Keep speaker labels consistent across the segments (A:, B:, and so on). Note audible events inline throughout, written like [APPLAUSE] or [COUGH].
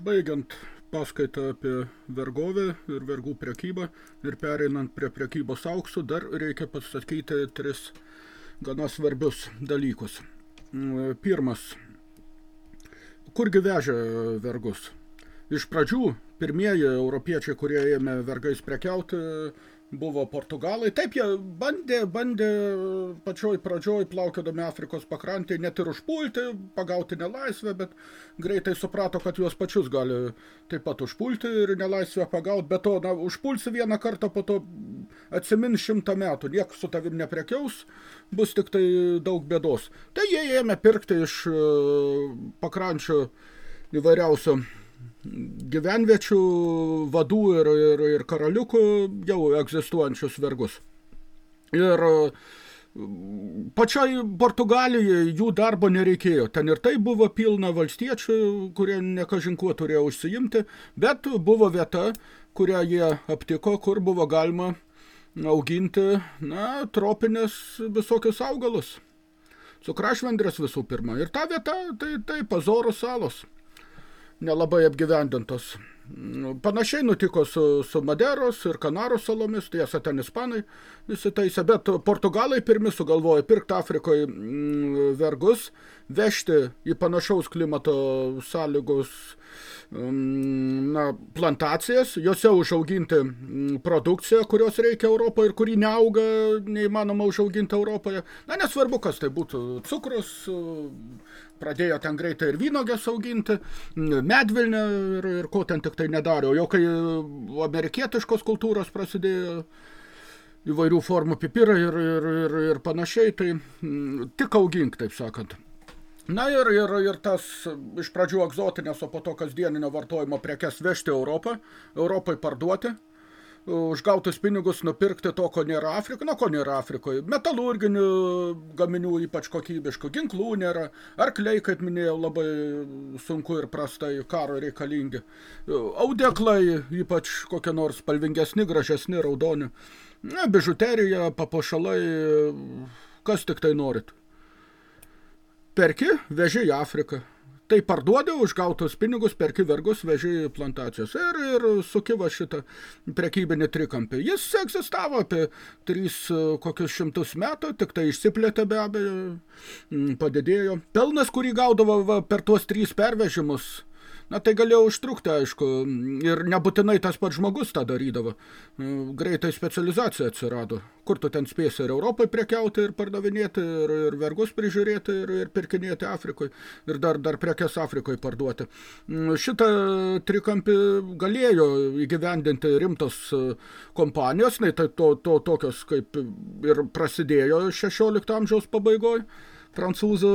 A: užbaigiant paskaitą apie vergovę ir vergų prekybą ir pereinant prie prekybos auksų, dar reikia pasakyti tris gana svarbius dalykus. Pirmas, kurgi vežė vergus? Iš pradžių pirmieji europiečiai, kurie ėmė vergais prekiauti, buvo portugalai. Taip, jie bandė, bandė pačioj pradžioj plaukiodami Afrikos pakrantėje net ir užpulti, pagauti nelaisvę, bet greitai suprato, kad juos pačius gali taip pat užpulti ir nelaisvę pagauti. Bet to, na, užpulsi vieną kartą, po to atsimin šimtą metų, niek su tavim neprekiaus, bus tik tai daug bėdos. Tai jie ėmė pirkti iš e, pakrančio įvairiausio gyvenviečių vadų ir, ir, ir karaliukų jau egzistuojančius vergus. Ir pačiai Portugalijai jų darbo nereikėjo. Ten ir tai buvo pilna valstiečių, kurie nekažinkuo turėjo užsiimti, bet buvo vieta, kurią jie aptiko, kur buvo galima auginti na, tropinės visokius augalus. Cukrašvendrės visų pirma. Ir ta vieta, tai, tai Pazorų salos nelabai apgyvendintos. Panašiai nutiko su, su Maderos ir Kanarų salomis, tiesa ten ispanai įsitaisė, bet portugalai pirmi sugalvojo pirkti Afrikoje mm, vergus, vežti į panašaus klimato sąlygos mm, na, plantacijas, jose užauginti mm, produkciją, kurios reikia Europoje ir kuri neauga, neįmanoma užauginti Europoje. Na, nesvarbu, kas tai būtų, cukrus, pradėjo ten greitai ir vynogės auginti, medvilnę ir, ir ko ten tik tai nedarė. Jau kai amerikietiškos kultūros prasidėjo įvairių formų pipirai ir, ir, ir, ir panašiai, tai m, tik augink, taip sakant. Na ir, ir, ir tas iš pradžių egzotinės, o po to kasdieninio vartojimo prekes vežti Europą, Europai parduoti – už gautus pinigus nupirkti to, ko nėra Afrikoje. Na, ko nėra Afrikoje? Metalurginių gaminių, ypač kokybiškų, ginklų nėra. Arkliai, kaip minėjau, labai sunku ir prastai karo reikalingi. Audeklai, ypač kokie nors spalvingesni, gražesni, raudoni. Na, bižuterija, papuošalai, kas tik tai norit. Perki, veži į Afriką tai parduodi už gautus pinigus, perki vergus, veži plantacijos. Ir, ir sukiva šitą prekybinį trikampį. Jis egzistavo apie tris kokius šimtus metų, tik tai išsiplėtė be abejo, padidėjo. Pelnas, kurį gaudavo va, per tuos trys pervežimus, Na, tai galėjo užtrukti, aišku, ir nebūtinai tas pats žmogus tą darydavo. Greitai specializacija atsirado. Kur tu ten spėsi ir Europai prekiauti, ir pardavinėti, ir, ir vergus prižiūrėti, ir, ir pirkinėti Afrikoje, ir dar, dar prekes Afrikoje parduoti. Šitą trikampį galėjo įgyvendinti rimtos kompanijos, tai to, to tokios kaip ir prasidėjo 16 amžiaus pabaigoje. Prancūzų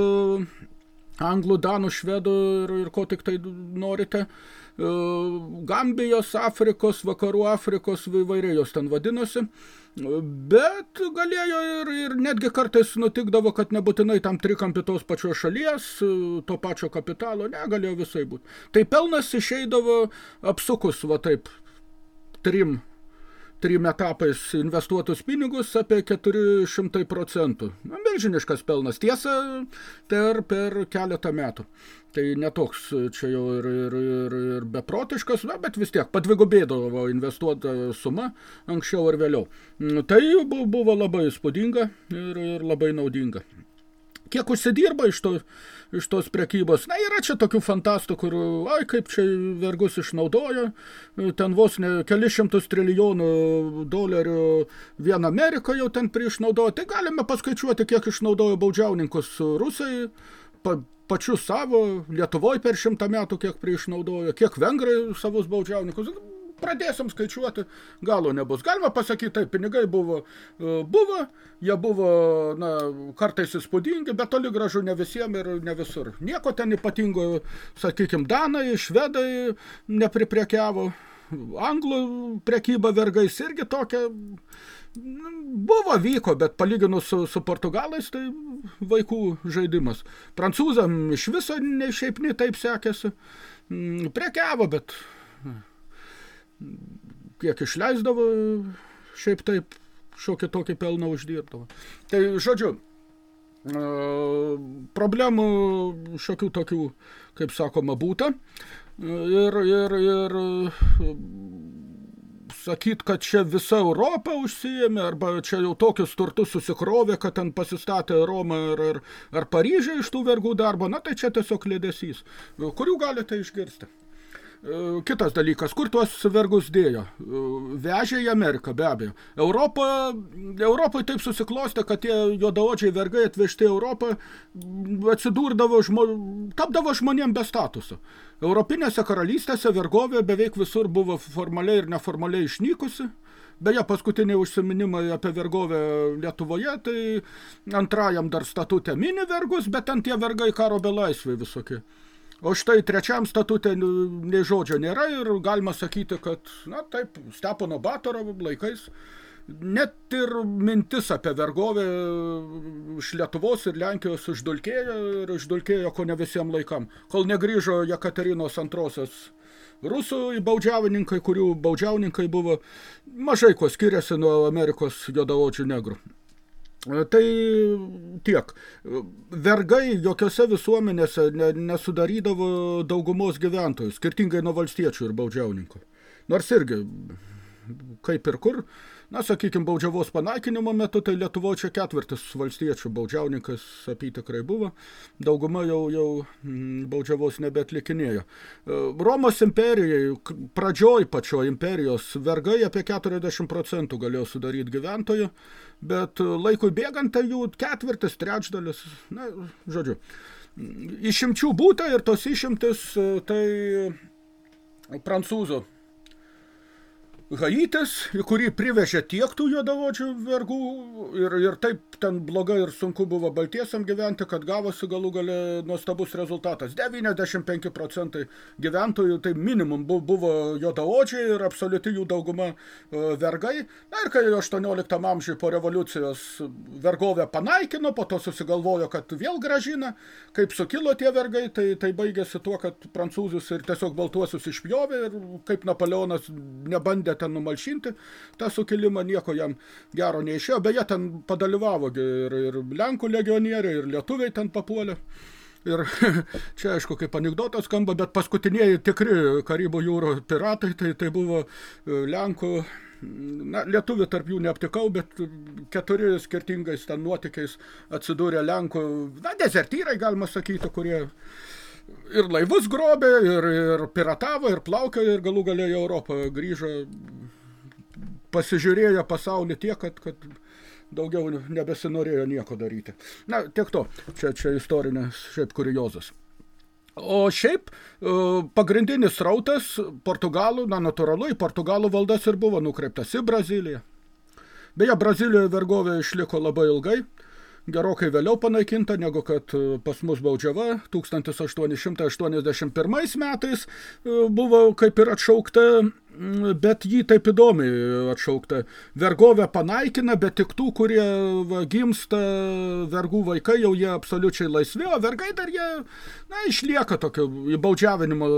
A: anglų, danų, švedų ir, ir ko tik tai norite. E, Gambijos, Afrikos, vakarų Afrikos, įvairiai jos ten vadinosi. Bet galėjo ir, ir netgi kartais nutikdavo, kad nebūtinai tam trikampį tos pačios šalies, to pačio kapitalo, ne, galėjo visai būti. Tai pelnas išeidavo apsukus, va taip, trim trim etapais investuotus pinigus apie 400 procentų. Milžiniškas pelnas. Tiesa, per, per keletą metų. Tai netoks čia jau ir, ir, ir, ir beprotiškas, na, bet vis tiek padvigubėdavo investuota suma anksčiau ar vėliau. Tai buvo labai įspūdinga ir, ir labai naudinga. Kiek užsidirba iš, to, iš tos prekybos? Na, yra čia tokių fantastų, kur, ai, kaip čia vergus išnaudojo, ten vos ne keli šimtus trilijonų dolerių vien Amerika jau ten priišnaudojo. Tai galime paskaičiuoti, kiek išnaudojo baudžiauninkus rusai, pa, pačius savo, Lietuvoje per šimtą metų kiek priišnaudojo, kiek vengrai savus baudžiauninkus pradėsim skaičiuoti, galo nebus. Galima pasakyti, taip, pinigai buvo, e, buvo, jie buvo na, kartais įspūdingi, bet toli gražu ne visiems ir ne visur. Nieko ten ypatingo, sakykime, danai, švedai nepriprekiavo, anglų prekyba vergais irgi tokia buvo, vyko, bet palyginus su, su portugalais, tai vaikų žaidimas. Prancūzam iš viso ne šiaip ne taip sekėsi. Mm, prekiavo, bet kiek išleisdavo, šiaip taip šiokį tokį pelną uždirbdavo. Tai žodžiu, problemų šiokių tokių, kaip sakoma, būta. ir, ir, ir sakyt, kad čia visa Europa užsijėmė, arba čia jau tokius turtus susikrovė, kad ten pasistatė Romą ar, ar, ar Paryžią iš tų vergų darbo, na tai čia tiesiog lėdesys, kurių galite išgirsti. E, kitas dalykas, kur tuos vergus dėjo? E, vežė į Ameriką, be abejo. Europa, Europai taip susiklostė, kad tie juodaodžiai vergai atvežti Europą atsidūrdavo, žmo, tapdavo žmonėm be statuso. Europinėse karalystėse vergovė beveik visur buvo formaliai ir neformaliai išnykusi. Beje, paskutiniai užsiminimai apie vergovę Lietuvoje, tai antrajam dar statute mini vergus, bet ten tie vergai karo belaisviai visokie. O štai trečiam statute nei žodžio nėra ir galima sakyti, kad, na taip, Stepono Batoro laikais net ir mintis apie vergovę iš Lietuvos ir Lenkijos išdulkėjo ir išdulkėjo ko ne visiems laikam, kol negrįžo Jekaterinos antrosios rusų baudžiavininkai, kurių baudžiauninkai buvo mažai ko skiriasi nuo Amerikos juodaodžių negrų. Tai tiek. Vergai jokiose visuomenėse ne, nesudarydavo daugumos gyventojų, skirtingai nuo valstiečių ir baudžiauninkų. Nors irgi, kaip ir kur, Na, sakykime, baudžiavos panaikinimo metu, tai Lietuvoje čia ketvirtis valstiečių baudžiauninkas apytikrai buvo, dauguma jau, jau mm, baudžiavos nebeatlikinėjo. E, Romos imperijai, pradžioj pačio imperijos, vergai apie 40 procentų galėjo sudaryti gyventojų, bet laikui bėgant tai jų ketvirtis, trečdalis, na, žodžiu. Išimčių būta ir tos išimtis tai prancūzų Haitis, į kurį privežė tiek tų juodavodžių vergų ir, ir taip ten blogai ir sunku buvo baltiesiam gyventi, kad gavosi galų gale nuostabus rezultatas. 95 procentai gyventojų, tai minimum buvo juodaodžiai ir absoliuti jų dauguma e, vergai. Na ir kai 18 amžiui po revoliucijos vergovę panaikino, po to susigalvojo, kad vėl gražina, kaip sukilo tie vergai, tai, tai baigėsi tuo, kad prancūzus ir tiesiog baltuosius išpjovė ir kaip Napoleonas nebandė ten numalšinti tą sukilimą, nieko jam gero neišėjo. Beje, ten padalyvavo ir, ir Lenkų legionieriai, ir lietuviai ten papuolė. Ir [LAUGHS] čia, aišku, kaip anegdotas skamba, bet paskutiniai tikri Karibų jūro piratai, tai, tai buvo e, Lenkų, na, lietuvių tarp jų neaptikau, bet keturi skirtingais ten nuotikiais atsidūrė Lenkų, na, dezertyrai, galima sakyti, kurie ir laivus grobė, ir, ir piratavo, ir plaukė, ir galų galėjo į Europą grįžo, pasižiūrėjo pasaulį tiek, kad, kad daugiau nebesinorėjo nieko daryti. Na, tiek to, čia, čia istorinės šiaip kuriozas. O šiaip e, pagrindinis rautas Portugalų, na natūralu, į Portugalų valdas ir buvo nukreiptas į Braziliją. Beje, Brazilijoje vergovė išliko labai ilgai, gerokai vėliau panaikinta, negu kad e, pas mus baudžiava 1881 metais e, buvo kaip ir atšaukta bet jį taip įdomiai atšaukta. Vergovę panaikina, bet tik tų, kurie va, gimsta vergų vaikai, jau jie absoliučiai laisvi, o vergai dar jie, na, išlieka tokio įbaudžiavinimo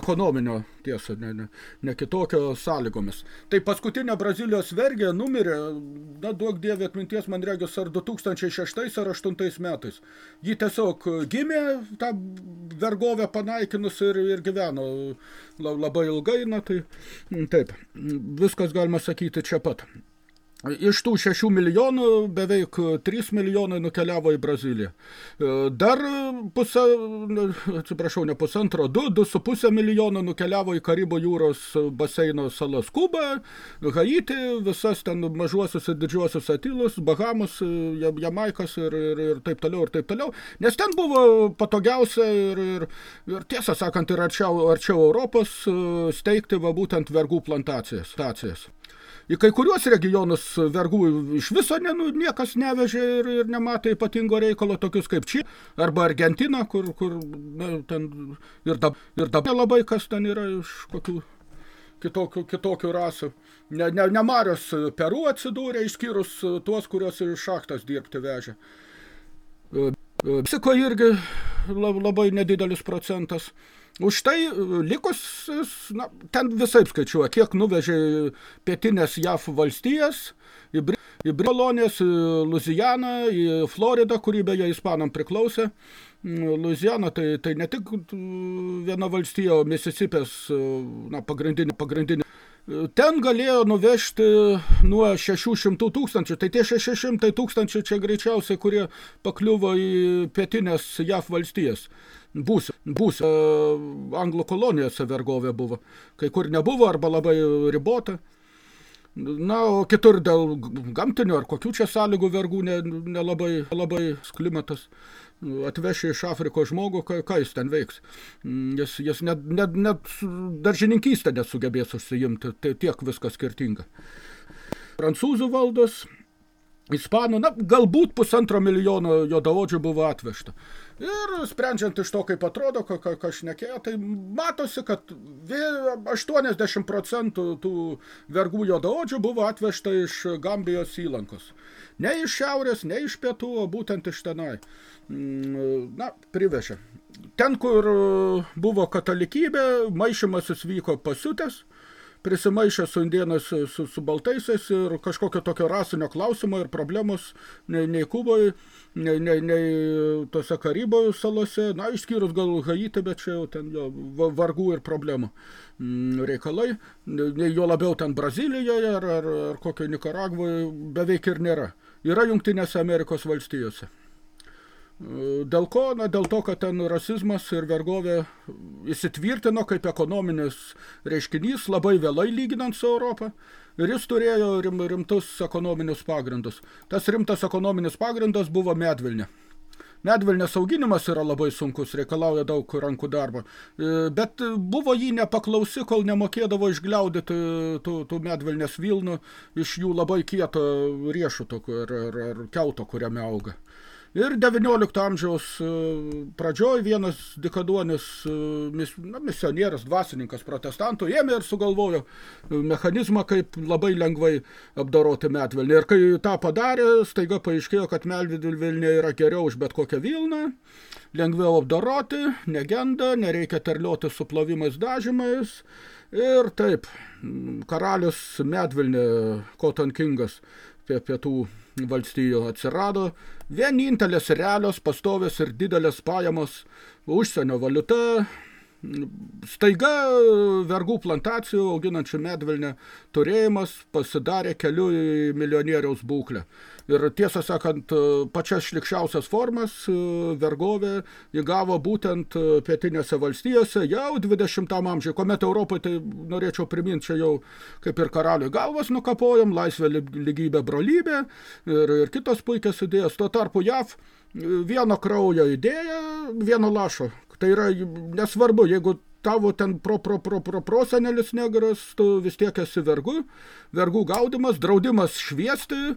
A: ekonominio, tiesa, ne, ne, ne kitokio sąlygomis. Tai paskutinė Brazilijos vergė numirė, na, duok dievė atminties, man regis, ar 2006 ar 2008 metais. Ji tiesiog gimė tą vergovę panaikinus ir, ir gyveno labai ilgai, na tai taip, viskas galima sakyti čia pat. Iš tų 6 milijonų beveik 3 milijonai nukeliavo į Braziliją. Dar pusę, atsiprašau, ne pusantro, 2, 2,5 milijono nukeliavo į Karibų jūros baseino salas Kubą, Haiti, visas ten mažuosius ir didžiuosius Atilus, Bahamus, Jamaikas ir, ir, ir taip toliau, ir taip toliau. Nes ten buvo patogiausia ir, ir, ir tiesą sakant, ir arčiau, arčiau Europos steigti va būtent vergų plantacijas. Stacijas. Į kai kuriuos regionus vergų iš viso ne, nu, niekas nevežė ir, ir nematė ypatingo reikalo, tokius kaip Či, arba Argentina, kur, kur na, ten ir, dab, ir dabar labai kas ten yra iš kokių kitokių, kitokių rasų. Ne, ne, ne Marios Peru atsidūrė, išskyrus tuos, kurios iš šachtas dirbti vežė. Psiko irgi labai nedidelis procentas. Už tai e, likus, na, ten visai skaičiuoja, kiek nuvežė pietinės JAF valstijas, į, į Kolonijas, į Luzijaną, į Floridą, kurį beje ispanam priklausė. Luiziana tai, tai ne tik viena valstija, Misisipės na, pagrindinė, pagrindinė ten galėjo nuvežti nuo 600 tūkstančių, tai tie 600 tūkstančių čia greičiausiai, kurie pakliuvo į pietinės JAV valstijas. Būs, būs e, anglų kolonijose vergovė buvo, kai kur nebuvo arba labai ribota. Na, o kitur dėl gamtinių ar kokių čia sąlygų vergų nelabai ne, ne labai klimatas atveši iš Afrikos žmogų, ką, ką jis ten veiks. Mm, jis, jis net, net, net daržininkystę nesugebės užsiimti, tai tiek viskas skirtinga. Prancūzų valdos, ispanų, na, galbūt pusantro milijono jodaodžių buvo atvežta. Ir sprendžiant iš to, kaip atrodo, ką, ką, ką šnekėjo, tai matosi, kad 80 procentų tų vergų jodaodžių buvo atvežta iš Gambijos įlankos. Ne iš šiaurės, ne iš pietų, o būtent iš tenai. Mm, na, privežė. Ten, kur buvo katalikybė, maišymasis vyko pasiutęs, prisimaišė su indėnais su, su, baltaisiais ir kažkokio tokio rasinio klausimo ir problemos nei, nei Kuboje, nei, nei, nei tose Karibojų salose, na, išskyrus gal Haitį, bet čia jau ten jo vargų ir problemų mm, reikalai, nei jo labiau ten Brazilijoje ar, ar, ar kokio Nikaragvoje beveik ir nėra. Yra Jungtinėse Amerikos valstijose. Dėl ko? Na, dėl to, kad ten rasizmas ir vergovė įsitvirtino kaip ekonominis reiškinys labai vėlai lyginant su Europą ir jis turėjo rim, rimtus ekonominius pagrindus. Tas rimtas ekonominis pagrindas buvo medvilnė. Medvilnės auginimas yra labai sunkus, reikalauja daug rankų darbo, e, bet buvo jį nepaklausi, kol nemokėdavo išgliaudyti tų, tų medvilnės vilnų iš jų labai kieto riešuto ar, ar, ar kelto, kuriame auga. Ir 19 amžiaus e, pradžioj vienas dikaduonis e, mis, na, misionierius, dvasininkas protestantų ėmė ir sugalvojo e, mechanizmą, kaip labai lengvai apdoroti medvilnį. Ir kai tą padarė, staiga paaiškėjo, kad medvilnė yra geriau už bet kokią vilną, lengviau apdoroti, negenda, nereikia terlioti su plovimais dažymais. Ir taip, karalius medvilnė Cotton Kingas pietų valstijų atsirado vienintelės realios, pastovės ir didelės pajamos užsienio valiuta, Staiga vergų plantacijų auginančių medvilnę turėjimas pasidarė keliu į milijonieriaus būklę. Ir tiesą sakant, pačias šlikščiausias formas vergovė įgavo būtent pietinėse valstijose jau 20 amžiuje, kuomet Europoje, tai norėčiau priminti, čia jau kaip ir karaliui galvas nukapojom, laisvė, lygybė, brolybė ir, ir kitos puikios idėjos. Tuo tarpu JAV vieno kraujo idėja, vieno lašo Tai yra nesvarbu, jeigu tavo ten pro, pro, pro, pro prosenelis negras, tu vis tiek esi vergu, vergų gaudimas, draudimas šviesti,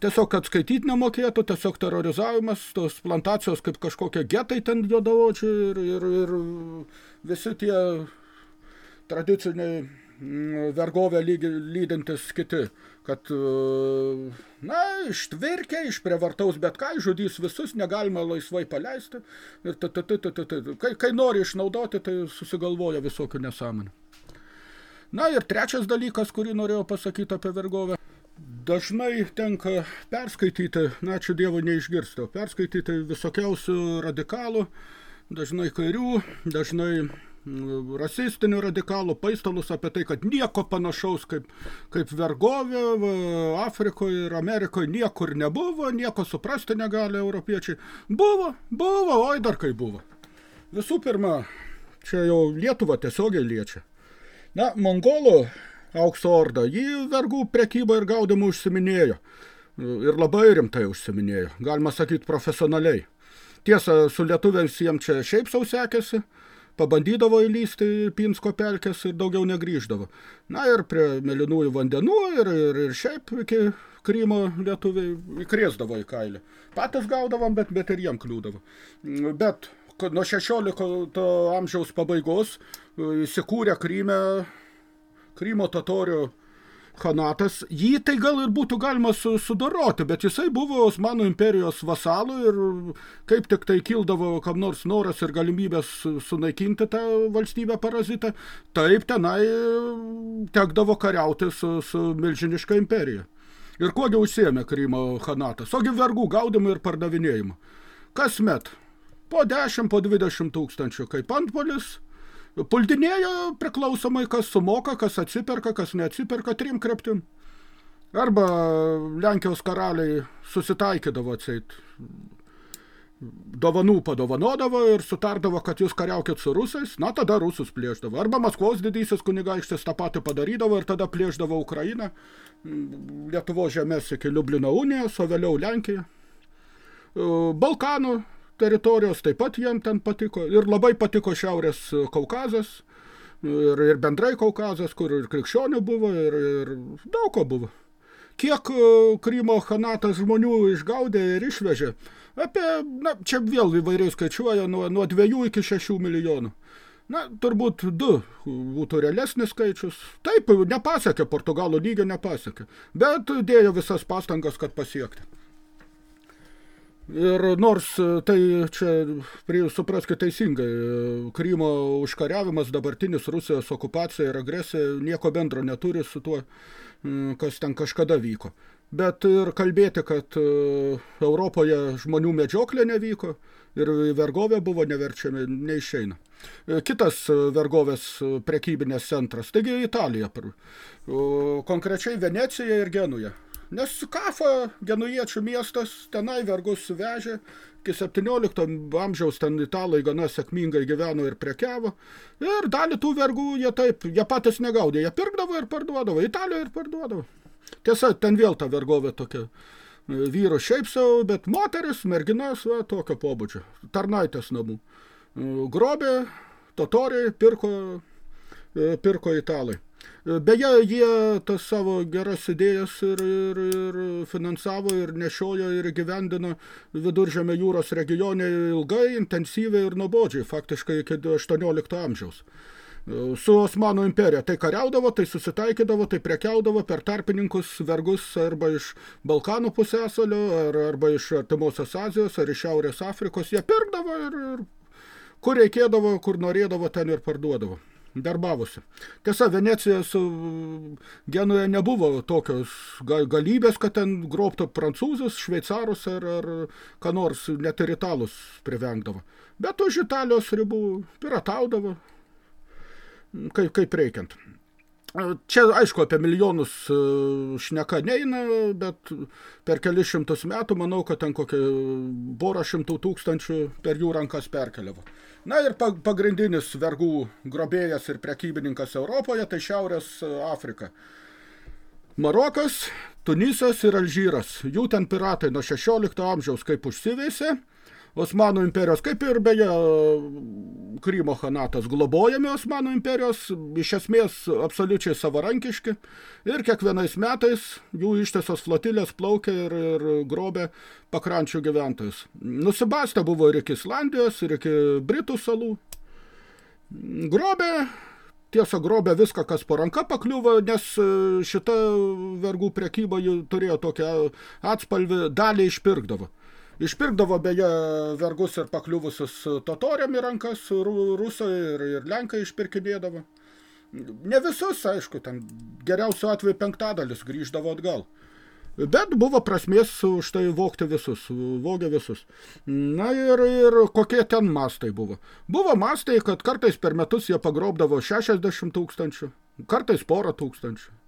A: tiesiog kad skaityti nemokėtų, tiesiog terrorizavimas, tos plantacijos kaip kažkokie getai ten juodavočiai ir, ir, ir visi tie tradiciniai mm, vergovę lydintis kiti kad, e, na, ištvirkė, išprevartaus bet ką, žudys visus, negalima laisvai paleisti. Ir t -t -t -t -t -t. Kai, kai nori išnaudoti, tai susigalvoja visokių nesąmonių. Na ir trečias dalykas, kurį norėjau pasakyti apie vergovę. Dažnai tenka perskaityti, na, ačiū Dievui neišgirstu, perskaityti visokiausių radikalų, dažnai kairių, dažnai rasistinių radikalų paistalus apie tai, kad nieko panašaus kaip, kaip vergovė Afrikoje ir Amerikoje niekur nebuvo, nieko suprasti negali europiečiai. Buvo, buvo, oi dar kai buvo. Visų pirma, čia jau Lietuva tiesiogiai liečia. Na, mongolų aukso orda, jį vergų prekybą ir gaudimų užsiminėjo. Ir labai rimtai užsiminėjo, galima sakyti profesionaliai. Tiesa, su lietuviams jiems čia šiaip sau sekėsi, pabandydavo įlysti į Pinsko pelkes ir daugiau negrįždavo. Na ir prie melinųjų vandenų ir, ir, ir šiaip iki Krymo lietuviai įkrėsdavo į kailį. Patys gaudavom, bet, bet ir jiem kliūdavo. Bet nuo 16 amžiaus pabaigos įsikūrė Kryme Krymo totorių Hanatas, jį tai gal ir būtų galima su, sudoroti, bet jisai buvo Osmanų imperijos vasalų ir kaip tik tai kildavo kam nors noras ir galimybės sunaikinti tą valstybę parazitą, taip tenai tekdavo kariauti su, su milžiniška imperija. Ir kuogi užsiemė Krymo Hanatas? Ogi vergų gaudimu ir pardavinėjimu. Kasmet Po 10, po 20 tūkstančių, kaip antpolis. Puldinėjo priklausomai, kas sumoka, kas atsiperka, kas neatsiperka trim kreptim. Arba Lenkijos karaliai susitaikydavo atseit dovanų padovanodavo ir sutardavo, kad jūs kariaukit su rusais, na tada rusus plėždavo. Arba Maskvos didysis kunigaikštis tą patį padarydavo ir tada plėždavo Ukrainą, Lietuvo žemės iki Liublino unijos, o vėliau Lenkija. Balkanų teritorijos taip pat jiem ten patiko ir labai patiko Šiaurės Kaukazas ir, ir bendrai Kaukazas, kur ir krikščionių buvo ir, ir daug ko buvo. Kiek Krymo Hanatas žmonių išgaudė ir išvežė, Apie, na, čia vėl įvairiai skaičiuoja nuo, nuo dviejų iki šešių milijonų. Na, turbūt du būtų realesnis skaičius. Taip, nepasiekė, Portugalų lygio nepasiekė, bet dėjo visas pastangas, kad pasiekti. Ir nors tai čia, supraskite teisingai, Krymo užkariavimas, dabartinis Rusijos okupacija ir agresija nieko bendro neturi su tuo, kas ten kažkada vyko bet ir kalbėti, kad e, Europoje žmonių medžioklė nevyko ir vergovė buvo neverčiami, neišeina. E, kitas e, vergovės prekybinės centras, taigi Italija, konkrečiai Venecija ir Genuja. Nes Kafa, genujiečių miestas, tenai vergus vežė, iki 17 amžiaus ten italai gana sėkmingai gyveno ir prekiavo. Ir dalį tų vergų jie taip, jie patys negaudė, jie pirkdavo ir parduodavo, Italijoje ir parduodavo. Tiesa, ten vėl ta vergovė tokia. E, vyro šiaip savo, bet moteris, merginas, va, tokio pobūdžio. Tarnaitės namų. E, grobė, totoriai, pirko, e, pirko italai. Beje, jie tas savo geras idėjas ir, ir, ir finansavo ir nešiojo ir gyvendino viduržėmio jūros regione ilgai, intensyviai ir nuobodžiai, faktiškai iki 18 amžiaus su Osmanų imperija. Tai kariaudavo, tai susitaikydavo, tai prekiaudavo per tarpininkus vergus arba iš Balkanų pusėsalio, ar, arba iš Artimosios Azijos, ar iš Šiaurės Afrikos. Jie pirkdavo ir, ir kur reikėdavo, kur norėdavo, ten ir parduodavo. Darbavosi. Tiesa, Venecija su Genuje nebuvo tokios galybės, kad ten grobtų prancūzus, šveicarus ar, ar ką nors, net ir italus privengdavo. Bet už Italijos ribų pirataudavo, kaip, kaip reikiant. Čia, aišku, apie milijonus e, šneka neina, bet per kelis šimtus metų manau, kad ten kokie porą šimtų tūkstančių per jų rankas perkeliavo. Na ir pagrindinis vergų grobėjas ir prekybininkas Europoje, tai Šiaurės Afrika. Marokas, Tunisas ir Alžyras. Jų ten piratai nuo 16 amžiaus kaip užsiveisė – Osmanų imperijos, kaip ir beje Krymo Hanatas, globojami Osmanų imperijos, iš esmės absoliučiai savarankiški ir kiekvienais metais jų ištisos flotilės plaukia ir, ir grobė pakrančių gyventojus. Nusibastę buvo ir iki Islandijos, ir iki Britų salų. Grobė tiesa grobė viską, kas po ranka pakliuvo, nes šita vergų prekyba turėjo tokią atspalvį, dalį išpirkdavo. Išpirkdavo beje vergus ir pakliuvusius totoriam į rankas, rusai ir, ir lenkai išpirkinėdavo. Ne visus, aišku, ten geriausiu atveju penktadalis grįždavo atgal. Bet buvo prasmės už tai vokti visus, vogė visus. Na ir, ir kokie ten mastai buvo. Buvo mastai, kad kartais per metus jie pagrobdavo 60 tūkstančių, kartais porą tūkstančių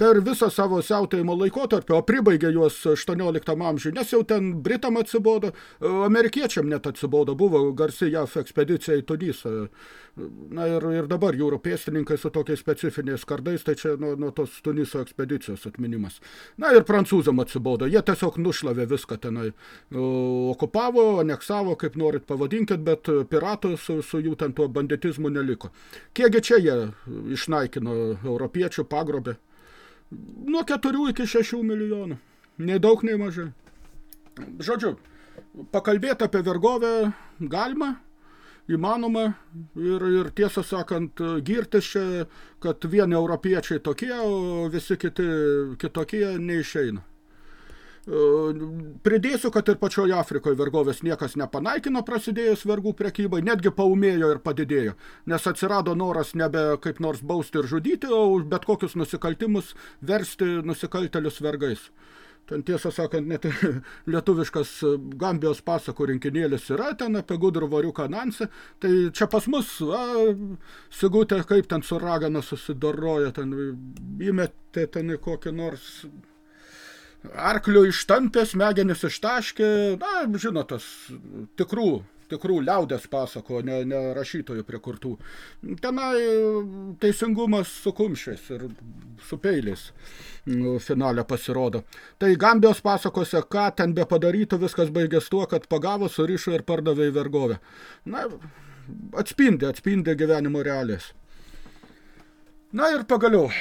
A: per visą savo siautėjimo laikotarpį, o pribaigė juos 18 amžiui, nes jau ten Britam atsibodo, amerikiečiam net atsibodo, buvo garsi JAF ekspedicija į Tunisą. Na ir, ir dabar jūrų pėstininkai su tokiais specifiniais kardais, tai čia nuo, nuo tos Tuniso ekspedicijos atminimas. Na ir prancūzam atsibodo, jie tiesiog nušlavė viską tenai, okupavo, aneksavo, kaip norit pavadinkit, bet piratų su, su jų ten tuo banditizmu neliko. Kiekgi čia jie išnaikino europiečių pagrobę? Nuo 4 iki 6 milijonų. Nei daug, nei mažai. Žodžiu, pakalbėti apie vergovę galima, įmanoma ir, ir tiesą sakant, girtis čia, kad vieni europiečiai tokie, o visi kiti kitokie neišeina. Pridėsiu, kad ir pačioje Afrikoje vergovės niekas nepanaikino prasidėjus vergų prekybai, netgi paumėjo ir padidėjo, nes atsirado noras nebe kaip nors bausti ir žudyti, o bet kokius nusikaltimus versti nusikaltelius vergais. ten tiesą sakant, net [LAUGHS] lietuviškas Gambijos pasakų rinkinėlis yra ten apie gudrų variuką Nansį, tai čia pas mus, a, Sigutė, kaip ten su ragana susidoroja, ten įmetė ten kokį nors arklių ištampė, smegenis ištaškė, na, žinot, tas tikrų tikrų liaudės pasako, ne, ne rašytojų prikurtų. Tenai teisingumas su kumščiais ir su peiliais nu, finale pasirodo. Tai Gambijos pasakose, ką ten be padarytų, viskas baigės tuo, kad pagavo, surišo ir pardavė į vergovę. Na, atspindi, atspindi gyvenimo realijas. Na ir pagaliau,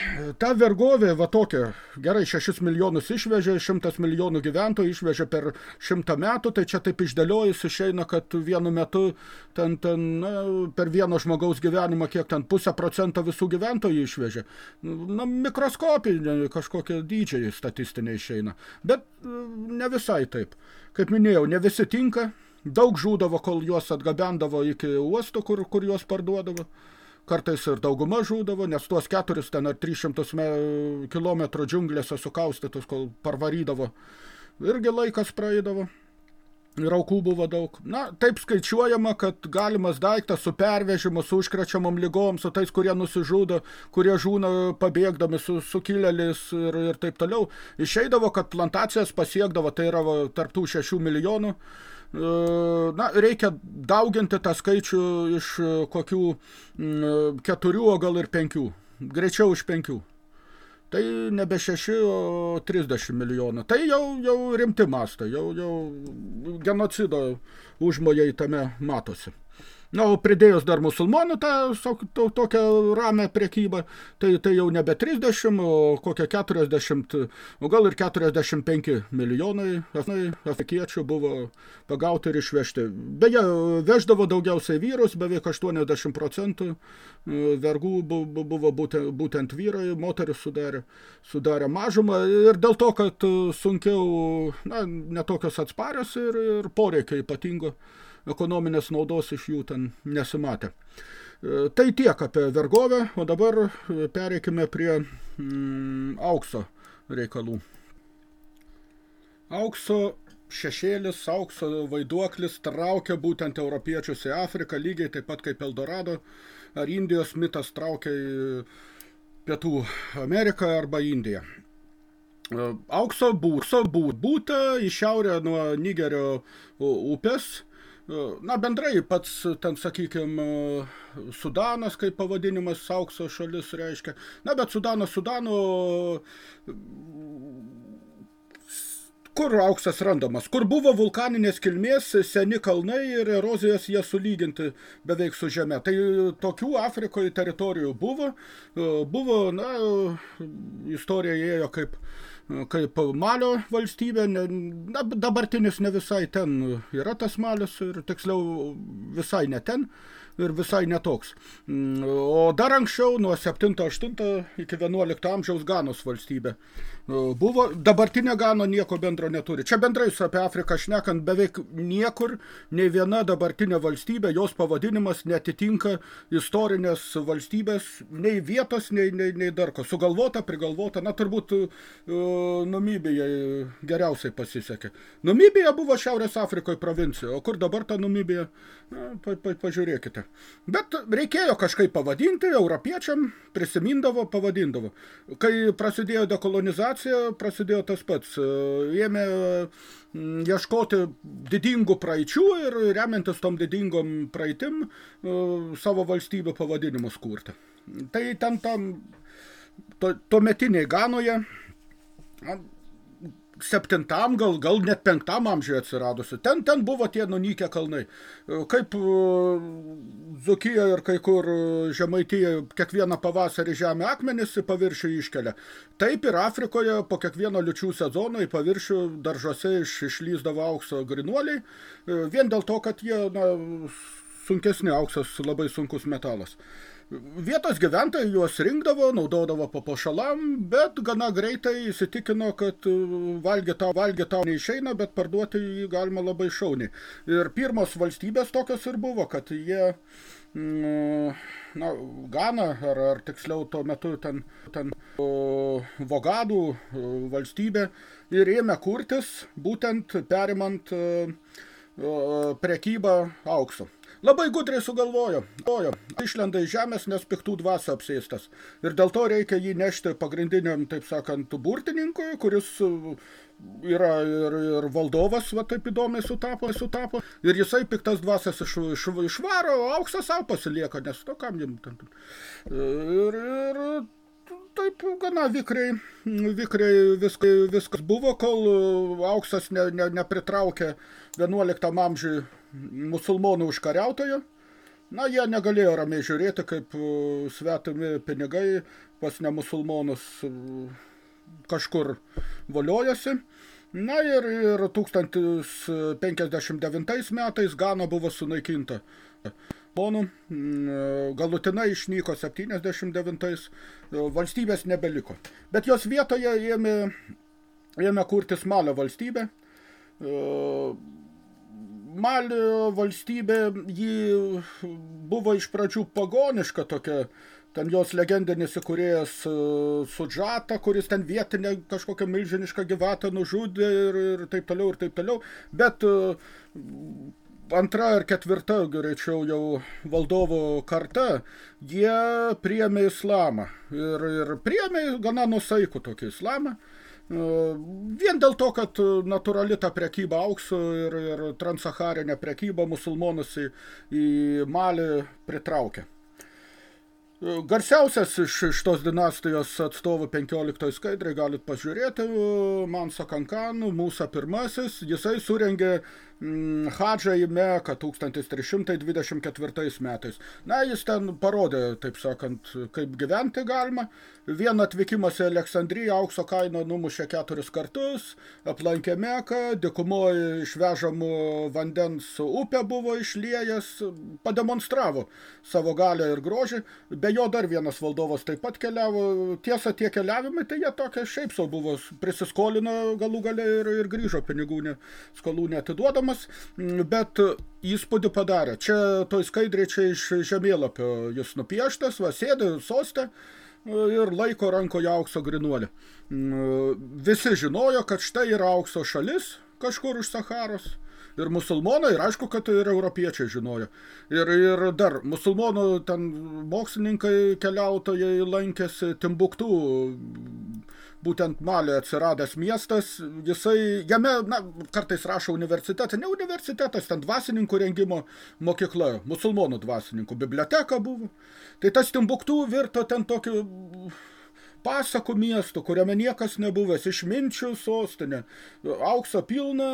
A: ta vergovė, va tokia, gerai, 6 milijonus išvežė, 100 milijonų gyventojų išvežė per šimtą metų, tai čia taip išdėliojus išeina, kad vienu metu ten, ten na, per vieno žmogaus gyvenimą, kiek ten pusę procento visų gyventojų išvežė. Na, mikroskopiniai kažkokie dydžiai statistiniai išeina. Bet ne visai taip. Kaip minėjau, ne visi tinka, daug žūdavo, kol juos atgabendavo iki uosto, kur, kur juos parduodavo kartais ir dauguma žūdavo, nes tuos keturis ten ar 300 kilometrų džiunglėse sukaustytus, kol parvarydavo, irgi laikas praeidavo. Ir aukų buvo daug. Na, taip skaičiuojama, kad galimas daiktas su pervežimu, su užkrečiamom lygom, su tais, kurie nusižudo, kurie žūna pabėgdami su sukilėlis ir, ir taip toliau. Išeidavo, kad plantacijas pasiekdavo, tai yra tarptų šešių milijonų, na, reikia dauginti tą skaičių iš kokių keturių, o gal ir penkių. Greičiau iš penkių. Tai nebe 6, o 30 milijonų. Tai jau, jau rimti mastai, jau, jau genocido užmojai tame matosi. Na, o pridėjus dar musulmonų tą to, tokią ramę prekybą, tai, tai jau nebe 30, o kokia 40, o gal ir 45 milijonai afrikiečių buvo pagauti ir išvežti. Beje, veždavo daugiausiai vyrus, beveik 80 procentų e, vergų buvo būtent, būtent vyrai, moteris sudarė, sudarė mažumą ir dėl to, kad sunkiau, na, netokios atsparios ir, ir poreikiai ypatingo ekonominės naudos iš jų ten nesimatė. E, tai tiek apie vergovę, o dabar e, pereikime prie mm, aukso reikalų. Aukso šešėlis, aukso vaiduoklis traukia būtent europiečius į Afriką, lygiai taip pat kaip Eldorado ar Indijos mitas traukia į Pietų Ameriką arba Indiją. E, aukso būso būta į šiaurę nuo Nigerio upės, Na, bendrai pats, ten, sakykime, Sudanas, kaip pavadinimas, aukso šalis reiškia. Na, bet Sudanas, Sudano, kur auksas randamas? Kur buvo vulkaninės kilmės, seni kalnai ir erozijos jie sulyginti beveik su žeme. Tai tokių Afrikoje teritorijų buvo. Buvo, na, istorija ėjo kaip kaip Malio valstybė, na, dabartinis ne visai ten yra tas Malis ir tiksliau visai ne ten ir visai netoks. Mm, o dar anksčiau, nuo 7-8 iki 11 amžiaus Ganos valstybė. Buvo, dabartinė Gano nieko bendro neturi. Čia bendrai su apie Afriką šnekant, beveik niekur, nei viena dabartinė valstybė, jos pavadinimas netitinka istorinės valstybės, nei vietos, nei, nei, nei dar ko. Sugalvota, prigalvota, na turbūt uh, Numibijai geriausiai pasisekė. Numibija buvo Šiaurės Afrikoje provincija, o kur dabar ta Numibija? Na, pa, pa, pažiūrėkite. Bet reikėjo kažkaip pavadinti, europiečiam prisimindavo, pavadindavo. Kai prasidėjo dekolonizacija, prasidėjo tas pats. Ėmė mm, ieškoti didingų praeičių ir remiantis tom didingom praeitim savo valstybių pavadinimus kurti. Tai ten tam to, tuometiniai Ganoje septintam, gal, gal net penktam amžiuje atsiradusi. Ten, ten buvo tie nunykę kalnai. Kaip Dzukija ir kai kur Žemaitija kiekvieną pavasarį žemė akmenis į paviršių iškelia. Taip ir Afrikoje po kiekvieno liučių sezono į paviršių daržose iš, išlyzdavo aukso grinuoliai, vien dėl to, kad jie na, sunkesni auksas labai sunkus metalas. Vietos gyventojai juos rinkdavo, naudodavo papuošalam, bet gana greitai įsitikino, kad e, valgė tau, valgė tau neišeina, bet parduoti jį galima labai šauniai. Ir pirmos valstybės tokios ir buvo, kad jie mm, na, Gana, ar, ar tiksliau tuo metu ten, ten o, Vogadų o, valstybė ir ėmė kurtis, būtent perimant o, prekybą auksu. Labai gudriai sugalvojo. Ojo, išlenda iš žemės, nes piktų dvasio apsėstas. Ir dėl to reikia jį nešti pagrindiniam, taip sakant, burtininkui, kuris yra ir, ir valdovas, va taip įdomiai sutapo, sutapo. Ir jisai piktas dvasias iš, iš, išvaro, auksas savo pasilieka, nes to kam jam ten. Ir, ir taip gana vikriai, vikriai viskas, viskas buvo, kol auksas ne, ne, nepritraukė 11 amžiui musulmonų užkariautojų. Na, jie negalėjo ramiai žiūrėti, kaip svetimi pinigai pas nemusulmonus kažkur valiojasi. Na ir, ir 1059 metais Gana buvo sunaikinta. Monų galutinai išnyko 79, valstybės nebeliko. Bet jos vietoje ėmė, ėmė kurtis Malio valstybė. Malio valstybė ji buvo iš pradžių pagoniška tokia, ten jos legendinis įkūrėjas Sudžata, kuris ten vietinę kažkokią milžinišką gyvatą nužudė ir, ir taip toliau ir taip toliau, bet antra ar ketvirta, greičiau jau valdovo karta, jie priėmė islamą ir, ir priėmė gana nusaikų tokį islamą. Vien dėl to, kad natūrali ta prekyba auksu ir, ir transsaharinė prekyba musulmonus į, į Malį pritraukia. Garsiausias iš, iš tos dinastijos atstovų 15 skaidrai galit pažiūrėti, Mansa Kankan, Musa pirmasis, jisai surengė Hadžą į Meką 1324 metais. Na, jis ten parodė, taip sakant, kaip gyventi galima. Vien atvykimas į Aleksandriją aukso kainą numušė keturis kartus, aplankė Meką, dikumoje išvežamų vandens upę buvo išliejęs, pademonstravo savo galę ir grožį. Be jo dar vienas valdovas taip pat keliavo. Tiesa, tie keliavimai, tai jie tokie šiaip sau buvo, prisiskolino galų galę ir, ir grįžo pinigų, ne, skolų neatiduodamas, bet įspūdį padarė. Čia toj skaidrė čia iš žemėlapio jis nupieštas, va, sėdė sostė, ir laiko rankoje aukso grinuolį. Visi žinojo, kad štai yra aukso šalis kažkur už Saharos. Ir musulmonai, ir aišku, kad ir europiečiai žinojo. Ir, ir dar musulmonų ten mokslininkai, keliautojai lankėsi Timbuktų, būtent Malė atsiradęs miestas, jisai, jame, na, kartais rašo universitetą, ne universitetas, ten dvasininkų rengimo mokykla, musulmonų dvasininkų, biblioteka buvo. Tai tas Timbuktų virto ten tokiu pasakų miestu, kuriame niekas nebuvęs, išminčių sostinė, aukso pilna,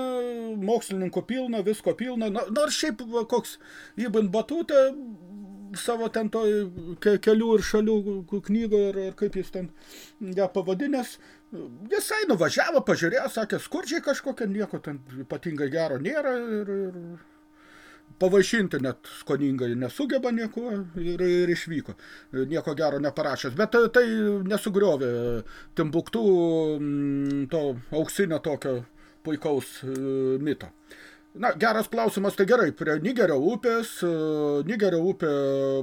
A: mokslininkų pilna, visko pilna, na, nors šiaip koks Ibn Batutė savo ten toj ke kelių ir šalių knygoje, ir, ir kaip jis ten ją pavadinęs, jisai nuvažiavo, pažiūrėjo, sakė, skurdžiai kažkokia, nieko ten ypatingai gero nėra ir, ir pavaišinti net skoningai nesugeba nieko ir, ir išvyko. Nieko gero neparašęs. Bet tai, tai nesugriovė Timbuktų to auksinio tokio puikaus mito. Na, geras klausimas, tai gerai, prie Nigerio upės, Nigerio upė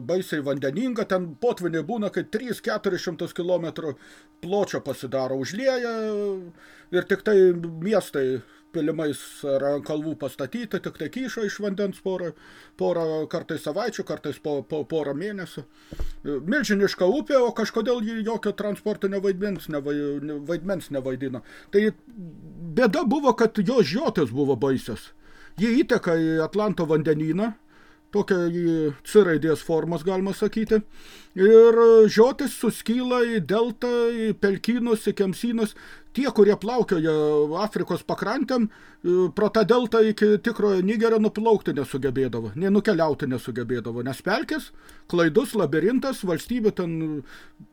A: baisiai vandeninga, ten potviniai būna, kai 3-400 km pločio pasidaro užlieja ir tik tai miestai pilimais ar ant kalvų pastatyti, tik tai kyšo iš vandens porą, porą kartais savaičių, kartais po, po porą mėnesių. Milžiniška upė, o kažkodėl jį jokio transportinio vaidmens, nevai, vaidmens nevaidino. Tai bėda buvo, kad jo žiotis buvo baisios. Jie įteka į Atlanto vandenyną, tokia C raidės formos, galima sakyti. Ir žiotis suskyla į deltą, į pelkynus, į kemsynus. Tie, kurie plaukioja Afrikos pakrantėm, pro tą deltą iki tikrojo Nigerio nuplaukti nesugebėdavo, nei nukeliauti nesugebėdavo, nes pelkės, klaidus, labirintas, valstybė ten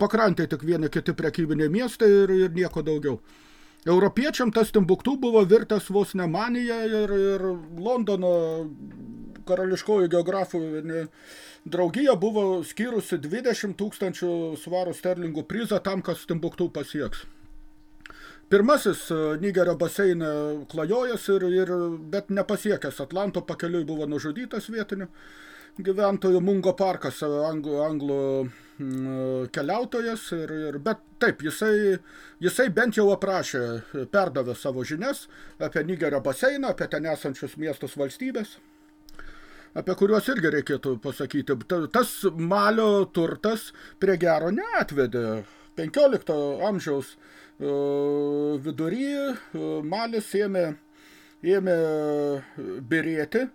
A: pakrantė tik vieni kiti prekybiniai miestai ir, ir nieko daugiau. Europiečiam tas Timbuktų buvo virtas vos ne manija ir, ir Londono karališkoji geografų draugija buvo skyrusi 20 tūkstančių svarų sterlingų prizą tam, kas Timbuktų pasieks. Pirmasis Nigerio baseine klajojas, ir, ir, bet nepasiekęs Atlanto pakeliui buvo nužudytas vietiniu. Gyventojų Mungo parkas, anglų, anglų mm, keliautojas, ir, ir, bet taip, jisai, jisai bent jau aprašė, perdavė savo žinias apie Nigerio baseiną, apie ten esančius miestus valstybės, apie kuriuos irgi reikėtų pasakyti. Tas malio turtas prie gero neatvedė. 15 amžiaus e, vidury e, malis ėmė, ėmė birėti,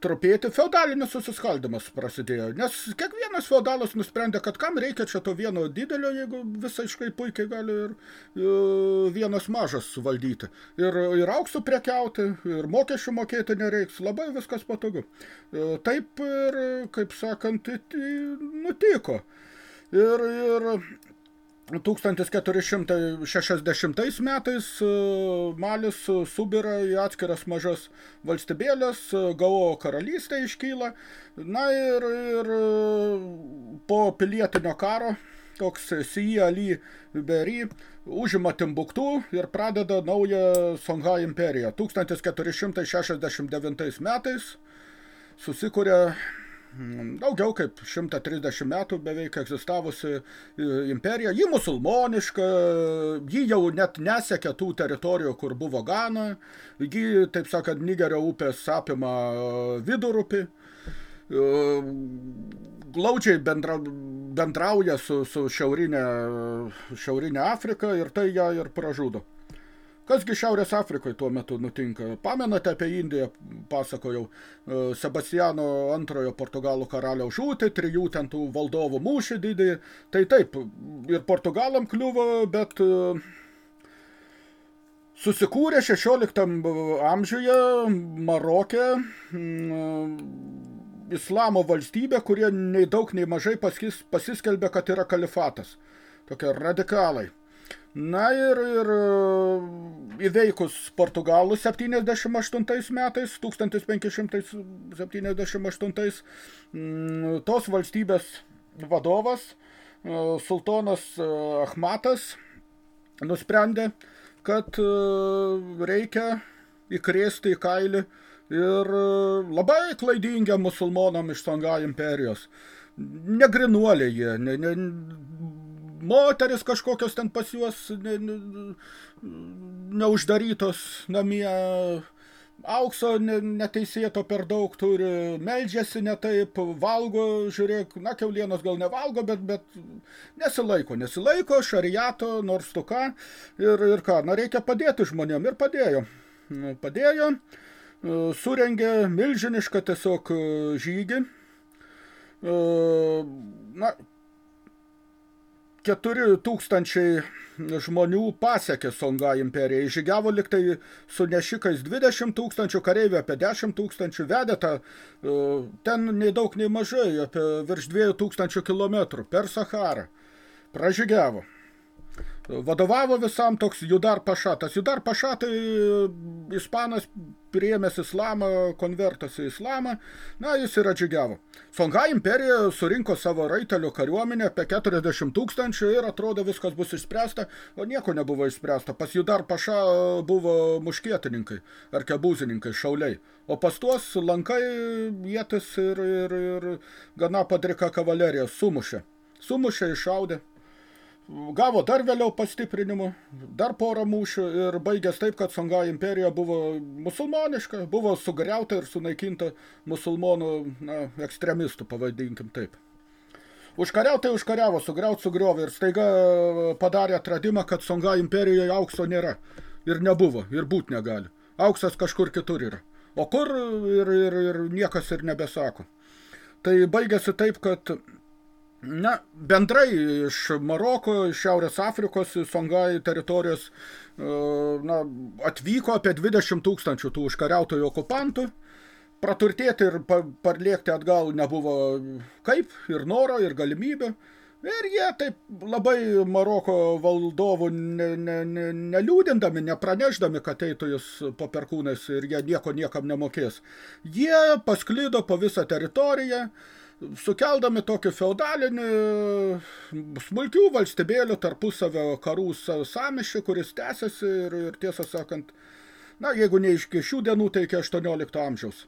A: trupėti feudalinis susiskaldimas prasidėjo, nes kiekvienas feudalas nusprendė, kad kam reikia čia to vieno didelio, jeigu visaiškai puikiai gali ir, ir e, vienas mažas suvaldyti. Ir, ir auksų prekiauti, ir mokesčių mokėti nereiks, labai viskas patogu. E, taip ir, kaip sakant, nutiko. Ir, ir 1460 metais e, Malis subira į atskiras mažas valstybėlės, e, Gao karalystė iškyla, na ir, ir e, po pilietinio karo toks Sija Ali Beri užima Timbuktu ir pradeda naują Songhai imperiją. 1469 metais susikuria daugiau kaip 130 metų beveik egzistavusi e, imperija. Ji musulmoniška, ji jau net nesekė tų teritorijų, kur buvo Gana. Ji, taip sakant, Nigerio upės apima e, vidurupį. E, glaudžiai bendra, bendrauja su, su šiaurinė, šiaurinė Afrika ir tai ją ir pražudo. Kasgi Šiaurės Afrikoje tuo metu nutinka? Pamenate apie Indiją, pasakojau, e, Sebastiano antrojo Portugalų karaliaus žūtį, trijų ten tų valdovų mūšį didį. Tai taip, ir Portugalam kliuvo, bet e, susikūrė 16 amžiuje Marokė islamo valstybė, kurie nei daug, nei mažai paskis, pasiskelbė, kad yra kalifatas. Tokie radikalai. Na ir, ir e, įveikus Portugalų 78 metais, 1578, mm, tos valstybės vadovas, e, sultonas e, Ahmatas, nusprendė, kad reikia įkrėsti į kailį ir labai klaidingiam musulmonam iš Songa imperijos. Negrinuoliai jie, ne, ne, moteris kažkokios ten pas juos ne, ne, neuždarytos namie, aukso neteisėto per daug turi, meldžiasi ne taip, valgo, žiūrėk, na, keulienos gal nevalgo, bet, bet nesilaiko, nesilaiko, šariato, nors tu ką, ir, ir ką, na, reikia padėti žmonėm, ir padėjo. Padėjo, surengė milžinišką tiesiog žygį, na, keturi tūkstančiai žmonių pasiekė Songa imperiją. Įžygiavo liktai su nešikais 20 tūkstančių, kareivių apie 10 tūkstančių, vedė tą, e, ten nei daug, nei mažai, apie virš 2 tūkstančių kilometrų per Saharą. Pražygiavo. Vadovavo visam toks Judar Paša. Tas Judar Paša tai e, ispanas priėmęs islamą, konvertas į islamą, na, jis ir atžygiavo. Songa imperija surinko savo raitelio kariuomenę apie 40 tūkstančių ir atrodo viskas bus išspręsta, o nieko nebuvo išspręsta. Pas Judar Paša buvo muškietininkai, arkebūzininkai, šauliai. O pas tuos lankai, jėtis ir, ir, ir gana padrika kavalerija sumušė. Sumušė, iššaudė gavo dar vėliau pastiprinimų, dar porą mūšių ir baigęs taip, kad Songa imperija buvo musulmoniška, buvo sugriauta ir sunaikinta musulmonų na, ekstremistų, pavadinkim taip. Užkariautai užkariavo, sugriaut sugriovė ir staiga padarė atradimą, kad Songa imperijoje aukso nėra ir nebuvo ir būt negali. Auksas kažkur kitur yra. O kur ir, ir, ir niekas ir nebesako. Tai baigėsi taip, kad Na, bendrai iš Maroko, iš Šiaurės Afrikos, Songai teritorijos e, na, atvyko apie 20 tūkstančių tų užkariautojų okupantų. Praturtėti ir parlėkti atgal nebuvo kaip, ir noro, ir galimybė. Ir jie taip labai Maroko valdovų ne, ne, ne, neliūdindami, nepraneždami, kad eitų jis po perkūnais ir jie nieko niekam nemokės. Jie pasklido po visą teritoriją, sukeldami tokį feudalinį smulkių valstybėlių tarpusavio karų samišį, kuris tęsiasi ir, ir tiesą sakant, na, jeigu ne iš šių dienų, tai iki 18 amžiaus.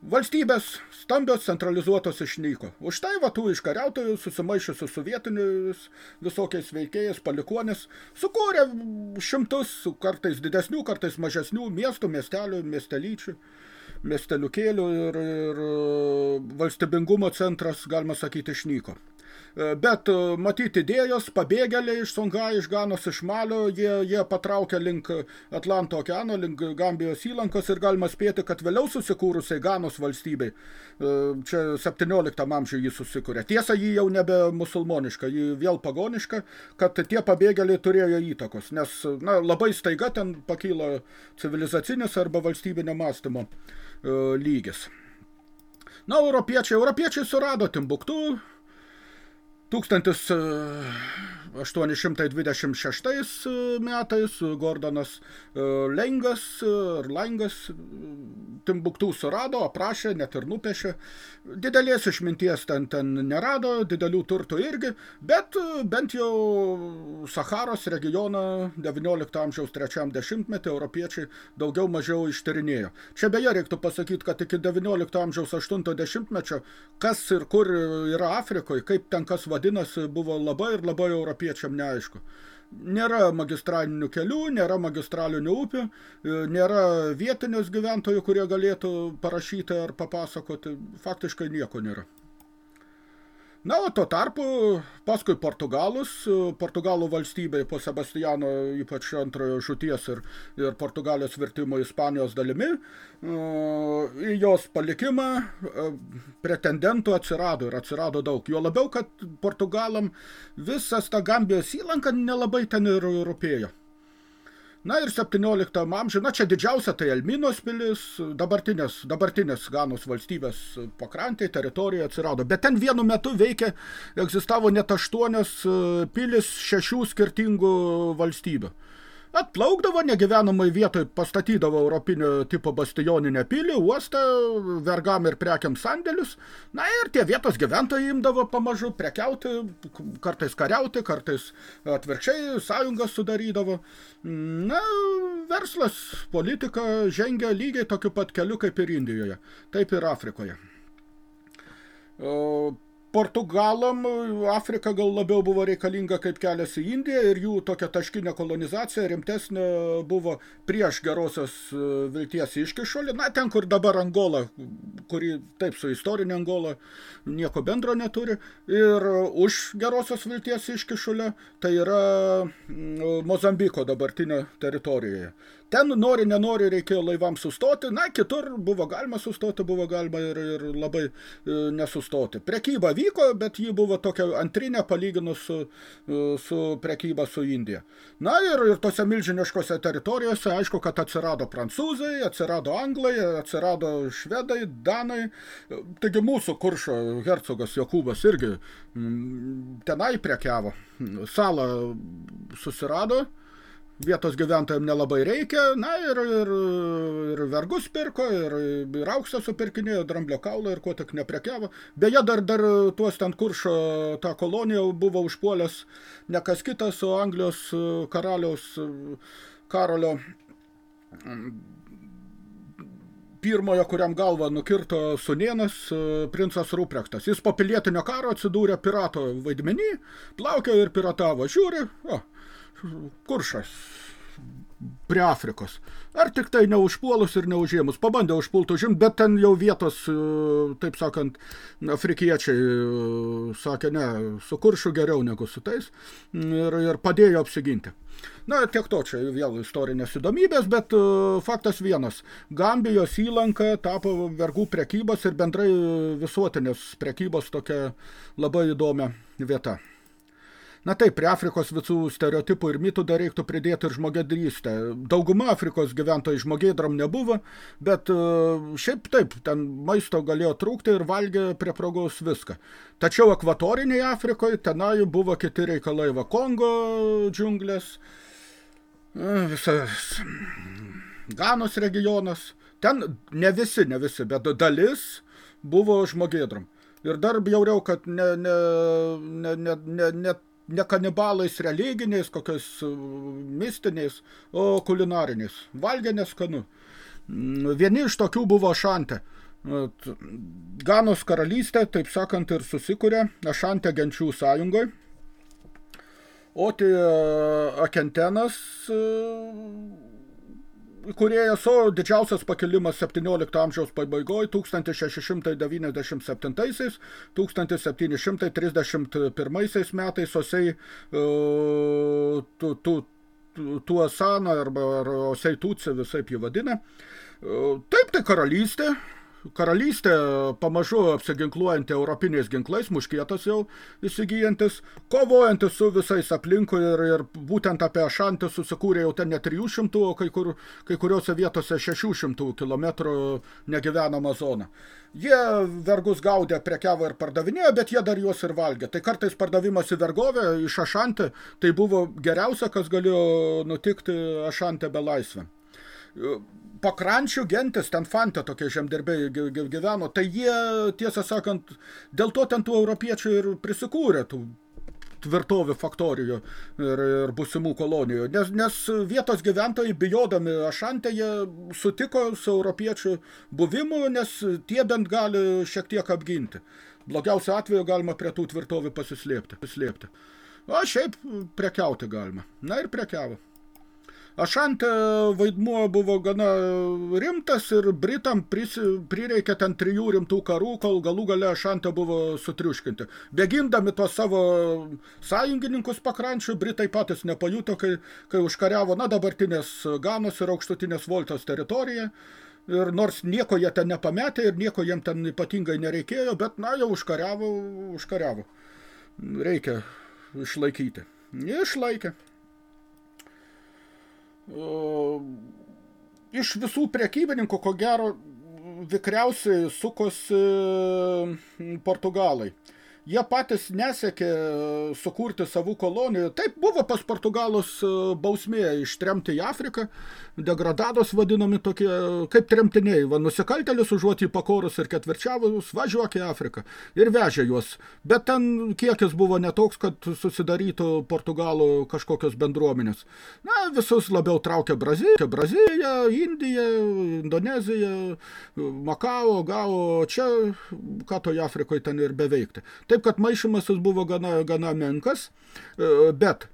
A: Valstybės stambios centralizuotos išnyko. Už tai va tų iškariautojų susimaišiusių su vietiniais visokiais veikėjais, palikuonis, sukūrė šimtus, kartais didesnių, kartais mažesnių miestų, miestelių, miestelyčių, miesteliukėlių ir, ir valstybingumo centras, galima sakyti, išnyko. E, bet e, matyti idėjos, pabėgėliai iš Songai, iš Ganos, iš Malio, jie, jie patraukia link Atlanto okeano, link Gambijos įlankos ir galima spėti, kad vėliau susikūrusiai Ganos valstybei, e, čia 17 amžiuje jį susikūrė. Tiesa, jį jau nebe musulmoniška, jį vėl pagoniška, kad tie pabėgėliai turėjo įtakos, nes na, labai staiga ten pakyla civilizacinis arba valstybinio mąstymo lygis. Na, europiečiai, europiečiai surado Timbuktu, 1826 e, metais Gordonas e, Lengas ir Langas Timbuktų surado, aprašė, net ir nupešė. Didelės išminties ten, ten nerado, didelių turtų irgi, bet bent jau Saharos regioną 19 amžiaus 3 dešimtmetį europiečiai daugiau mažiau ištyrinėjo. Čia beje reiktų pasakyti, kad iki 19 amžiaus 8 dešimtmečio kas ir kur yra Afrikoje, kaip ten kas vadinasi, buvo labai ir labai europiečiam neaišku. Nėra magistralinių kelių, nėra magistralinių upių, nėra vietinės gyventojų, kurie galėtų parašyti ar papasakoti. Faktiškai nieko nėra. Na, o tuo tarpu paskui Portugalus, Portugalų valstybė po Sebastiano ypač antrojo žuties ir, ir Portugalijos vertimo Ispanijos dalimi, į jos palikimą pretendentų atsirado ir atsirado daug. Jo labiau, kad Portugalam visas ta Gambijos įlanka nelabai ten ir rūpėjo. Na ir 17 amžiuje, na čia didžiausia tai Elminos pilis, dabartinės, dabartinės Ganos valstybės pakrantė, teritorija atsirado. Bet ten vienu metu veikė, egzistavo net aštuonios e, pilis šešių skirtingų valstybių. Atplaukdavo negyvenamai vietoj, pastatydavo europinio tipo bastioninę pilį, uostą, vergam ir prekiam sandėlius. Na ir tie vietos gyventojai imdavo pamažu prekiauti, kartais kariauti, kartais atvirkščiai sąjungas sudarydavo. Na, verslas, politika žengia lygiai tokiu pat keliu kaip ir Indijoje, taip ir Afrikoje. O Portugalam Afrika gal labiau buvo reikalinga kaip kelias į Indiją ir jų tokia taškinė kolonizacija rimtesnė buvo prieš gerosios e, vilties iškišolį. Na, ten, kur dabar Angola, kuri taip su istorinė Angola nieko bendro neturi. Ir už gerosios vilties iškišulio tai yra Mozambiko dabartinė teritorijoje. Ten nori, nenori, reikėjo laivams sustoti. Na, kitur buvo galima sustoti, buvo galima ir, ir labai e, nesustoti. Prekyba vyko, bet ji buvo tokia antrinė palyginus su, e, su prekyba su Indija. Na ir, ir tose milžiniškose teritorijose, aišku, kad atsirado prancūzai, atsirado anglai, atsirado švedai, danai. Taigi mūsų kuršo hercogas Jokūbas irgi tenai prekiavo. Salą susirado vietos gyventojams nelabai reikia, na ir, ir, ir vergus pirko, ir, ir auksą supirkinėjo, dramblio kaulą ir ko tik neprekiavo. Beje, dar, dar tuos ten kuršo tą koloniją buvo užpuolęs ne kas kitas, o Anglijos karaliaus Karolio pirmojo, kuriam galvą nukirto sunienas, princas Ruprechtas. Jis po pilietinio karo atsidūrė pirato vaidmenį, plaukė ir piratavo. Žiūri, o, kuršas prie Afrikos. Ar tik tai neužpuolus ir neužėmus. Pabandė užpulti užimt, bet ten jau vietos, e, taip sakant, afrikiečiai e, sakė, ne, su kuršu geriau negu su tais ir, ir padėjo apsiginti. Na, tiek to čia vėl istorinės įdomybės, bet uh, faktas vienas. Gambijos įlanka tapo vergų prekybos ir bendrai visuotinės prekybos tokia labai įdomia vieta. Na taip, prie Afrikos visų stereotipų ir mitų dar reiktų pridėti ir žmogėdrystę. Dauguma Afrikos gyventojai žmogėdram nebuvo, bet e, šiaip taip, ten maisto galėjo trūkti ir valgė prie progos viską. Tačiau ekvatorinėje Afrikoje tenai buvo kiti reikalai, va Kongo džiunglės, e, visas Ganos regionas. Ten ne visi, ne visi, bet dalis buvo žmogėdram. Ir dar bjauriau, kad ne, ne, ne, ne, ne, ne ne kanibalais religiniais, kokiais e, mistiniais, o kulinariniais. Valgė neskanu. Mm, vieni iš tokių buvo šantė. Ganos karalystė, taip sakant, ir susikūrė Ašantė genčių sąjungoje. O tai Akentenas įkūrėjas, o didžiausias pakilimas 17 amžiaus pabaigoje 1697-1731 metais Osei tu, tu, Tuasana arba Osei Tutsi visaip jį vadina. Taip, tai karalystė, karalystė pamažu apsiginkluojanti europiniais ginklais, muškietas jau įsigyjantis, kovojantis su visais aplinkui ir, ir būtent apie Ašantį susikūrė jau ten ne 300, o kai, kur, kai kuriuose vietose 600 km negyvenamą zoną. Jie vergus gaudė, prekiavo ir pardavinėjo, bet jie dar juos ir valgė. Tai kartais pardavimas į vergovę iš Ašantį, tai buvo geriausia, kas galėjo nutikti Ašantę be laisvę pakrančių gentis, ten fantė tokie žemdirbiai gyveno, tai jie, tiesą sakant, dėl to ten tų europiečių ir prisikūrė tų tvirtovių faktorijų ir, ir busimų kolonijų. Nes, nes vietos gyventojai, bijodami Ašantę, jie sutiko su europiečių buvimu, nes tie bent gali šiek tiek apginti. Blogiausiu atveju galima prie tų tvirtovių pasislėpti. pasislėpti. O šiaip prekiauti galima. Na ir prekiavo. Ašantė vaidmuo buvo gana rimtas ir Britam prisi, prireikė ten trijų rimtų karų, kol galų gale Ašantė buvo sutriuškinti. Begindami tuos savo sąjungininkus pakrančių, Britai patys nepajuto, kai, kai užkariavo na, dabartinės Ganos ir aukštutinės Voltos teritoriją. Ir nors nieko jie ten nepametė ir nieko jiem ten ypatingai nereikėjo, bet na jau užkariavo, užkariavo. Reikia išlaikyti. Išlaikė iš visų prekybininkų, ko gero, vikriausiai sukosi portugalai jie patys nesekė sukurti savų kolonijų. Taip buvo pas portugalus e, bausmė ištremti į Afriką, degradados vadinami tokie, kaip tremtiniai, va, nusikaltelis užuot į pakorus ir ketvirčiavus, važiuok į Afriką ir vežė juos. Bet ten kiekis buvo netoks, kad susidarytų portugalų kažkokios bendruomenės. Na, visus labiau traukė Brazilija, Brazilija, Indija, Indonezija, Makao, Gao, čia ką toje Afrikoje ten ir beveikti. Taip, kad maišymasis buvo gana, gana menkas, e, bet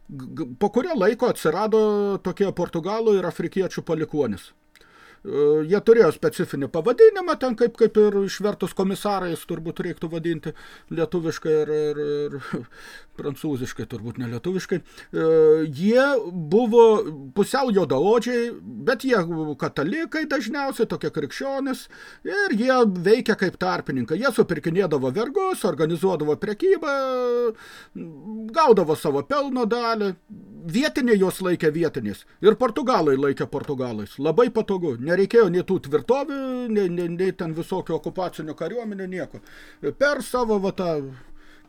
A: po kurio laiko atsirado tokie portugalų ir afrikiečių palikuonis. E, jie turėjo specifinį pavadinimą, ten kaip, kaip ir išvertus komisarais turbūt reiktų vadinti lietuviškai ir, ir, ir prancūziškai, turbūt ne lietuviškai. E, jie buvo pusiau jodaodžiai, bet jie katalikai dažniausiai, tokie krikščionis, ir jie veikia kaip tarpininkai. Jie supirkinėdavo vergus, organizuodavo prekybą, gaudavo savo pelno dalį, vietiniai juos laikė vietiniais. Ir portugalai laikė portugalais. Labai patogu. Ne nereikėjo nei tų tvirtovių, nei, nei, nei ten visokio okupacinių kariuomenių, nieko. Per savo va, tą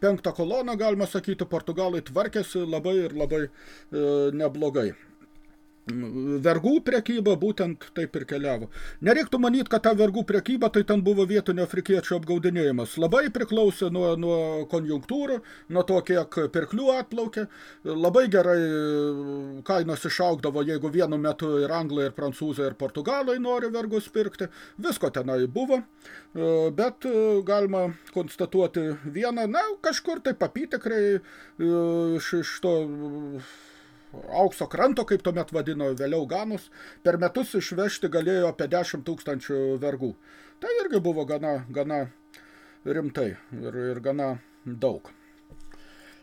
A: penktą koloną, galima sakyti, portugalai tvarkėsi labai ir labai e, neblogai vergų prekyba būtent taip ir keliavo. Nereiktų manyti, kad ta vergų prekyba tai ten buvo vietinio afrikiečių apgaudinėjimas. Labai priklausė nuo, nuo konjunktūrų, nuo to, kiek pirklių atplaukė. Labai gerai kainos išaugdavo, jeigu vienu metu ir anglai, ir prancūzai, ir portugalai nori vergus pirkti. Visko tenai buvo, bet galima konstatuoti vieną, na, kažkur tai papytikrai iš, iš to aukso kranto, kaip tuomet vadino vėliau Ganus, per metus išvežti galėjo apie 10 tūkstančių vergų. Tai irgi buvo gana, gana rimtai ir, ir gana daug.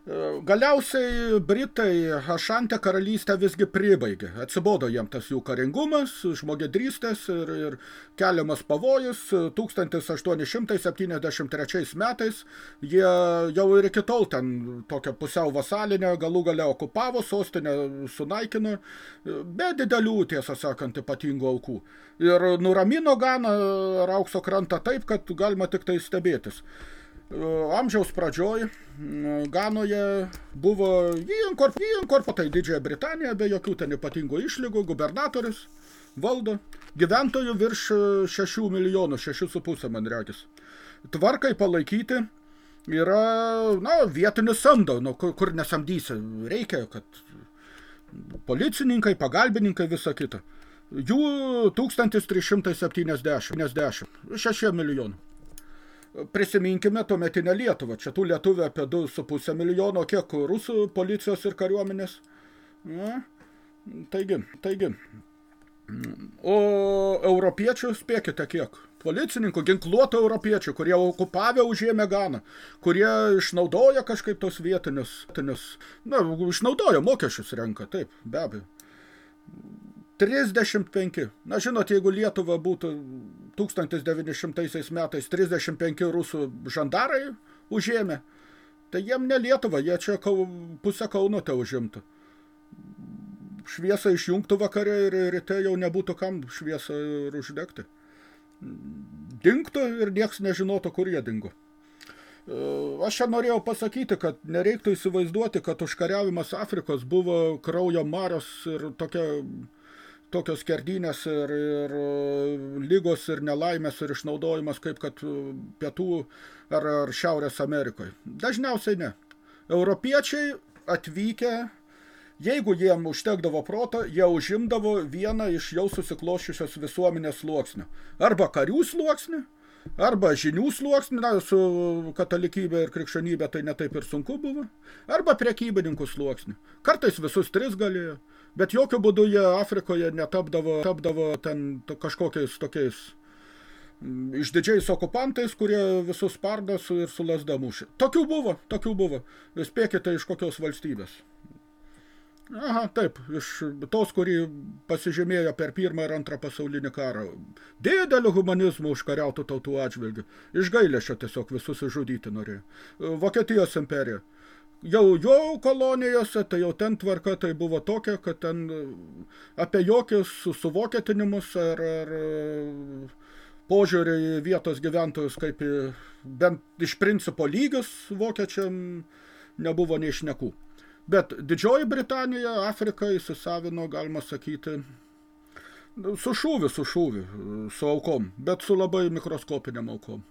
A: Galiausiai Britai Ašantę karalystę visgi pribaigė. Atsibodo jiem tas jų karingumas, žmogedrystės ir, ir keliamas pavojus. 1873 metais jie jau ir iki tol ten tokią pusiau vasalinę galų gale okupavo, sostinę sunaikino, be didelių, tiesą sakant, ypatingų aukų. Ir nuramino Ganą ar aukso krantą taip, kad galima tik tai stebėtis. Amžiaus pradžioj Ganoje buvo įinkorporuota į Didžiąją Britaniją be jokių ten ypatingų išlygų, gubernatorius valdo, gyventojų virš 6 milijonų, 6,5 man reikis. Tvarkai palaikyti yra, na, vietinis samdo, nu, kur, kur nesamdysi, reikia, kad policininkai, pagalbininkai, visa kita. Jų 1370, 6 milijonų. Prisiminkime tuometinę Lietuvą. Čia tų lietuvių apie 2,5 milijono, kiek rusų policijos ir kariuomenės. Na, taigi, taigi. O europiečių spėkite kiek? Policininkų, ginkluotų europiečių, kurie okupavę užėmė Ganą, kurie išnaudoja kažkaip tos vietinius, vietinius na, išnaudoja mokesčius renka, taip, be abejo. 35. Na, žinot, jeigu Lietuva būtų 1900 metais 35 rusų žandarai užėmė, tai jiem ne Lietuva, jie čia kau, pusę Kauno te užimtų. Šviesą išjungtų vakare ir ryte jau nebūtų kam šviesą ir uždegti. Dingtų ir nieks nežinotų, kur jie dingo. Aš čia norėjau pasakyti, kad nereiktų įsivaizduoti, kad užkariavimas Afrikos buvo kraujo marios ir tokia tokios skerdynės ir, ir lygos ir nelaimės ir išnaudojimas kaip kad pietų ar, ar Šiaurės Amerikoje. Dažniausiai ne. Europiečiai atvykę, jeigu jiem užtekdavo proto, jie užimdavo vieną iš jau susikloščiusios visuomenės sluoksnių. Arba karių sluoksnių, arba žinių sluoksnių, na, su katalikybė ir krikščionybė tai netaip ir sunku buvo, arba prekybininkų sluoksnių. Kartais visus tris galėjo. Bet jokių būdų jie Afrikoje netapdavo tapdavo ten kažkokiais tokiais mm, išdidžiais okupantais, kurie visus spardo su, ir su lasda mušė. Tokių buvo, tokių buvo. Spėkite iš kokios valstybės. Aha, taip, iš tos, kurį pasižymėjo per pirmą ir antrą pasaulinį karą. Dideliu humanizmu užkariautų tautų atžvilgių. Iš gailėšio tiesiog visus išžudyti norėjo. Vokietijos imperija jau jo kolonijose, tai jau ten tvarka tai buvo tokia, kad ten e, apie jokius suvokietinimus ar, ar e, požiūrį į vietos gyventojus kaip į bent iš principo lygius vokiečiam nebuvo nei šnekų. Bet Didžioji Britanija Afriką įsisavino, galima sakyti, su šūviu, su šūviu, su aukom, bet su labai mikroskopiniam aukom.